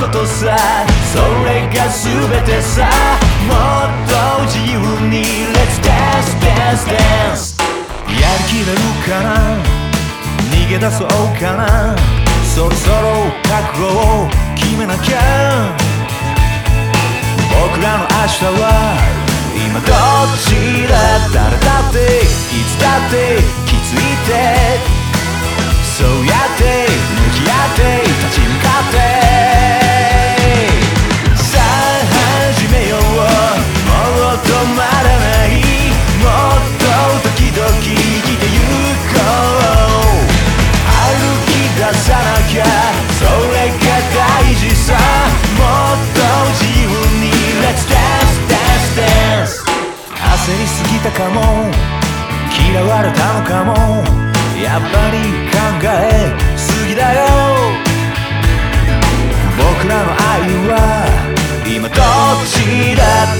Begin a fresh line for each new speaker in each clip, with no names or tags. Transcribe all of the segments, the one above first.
ことさそれが全てさもっと自由に Let's dance dance dance. やりきれるかな？逃げ出そうかな？そろそろ覚悟を決めなきゃ。僕らの明日は今どっちだ誰だっていつだって気づいて。そうや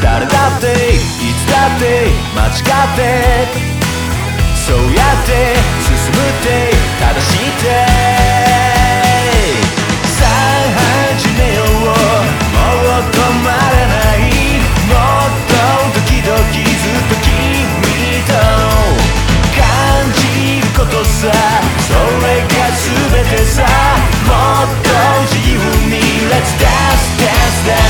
誰だっていつだって間違ってそうやって進むって正して。さあ始めよう。もう止まらない。もっとドキドキずっと君と感じることさ。それが全てさ。もっと自由に。Let's dance dance dance「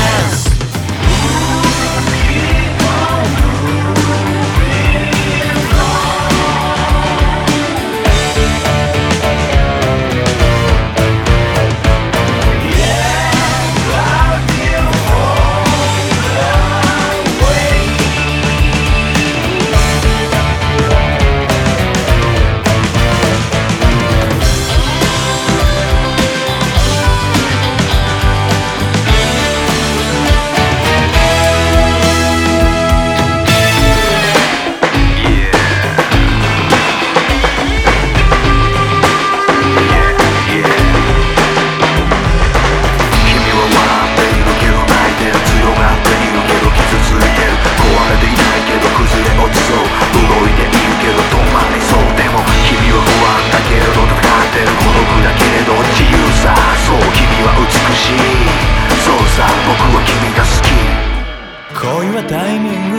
タイミング。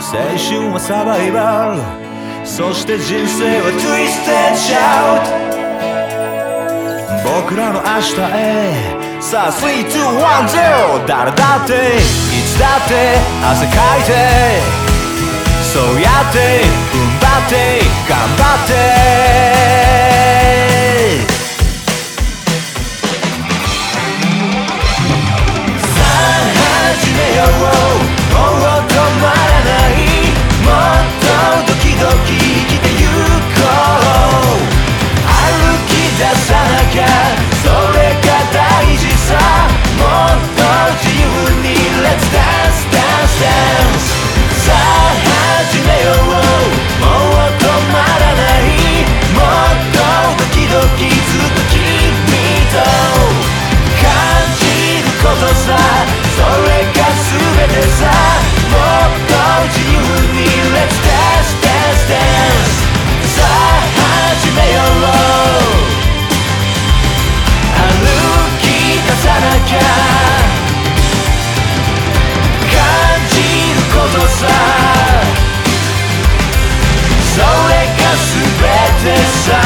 青春はサバイバル。そして人生は Twisted Shout 僕らの明日へ。さあ3210誰だっていつだって汗かいて。そうやって踏ん張って頑張って。this side.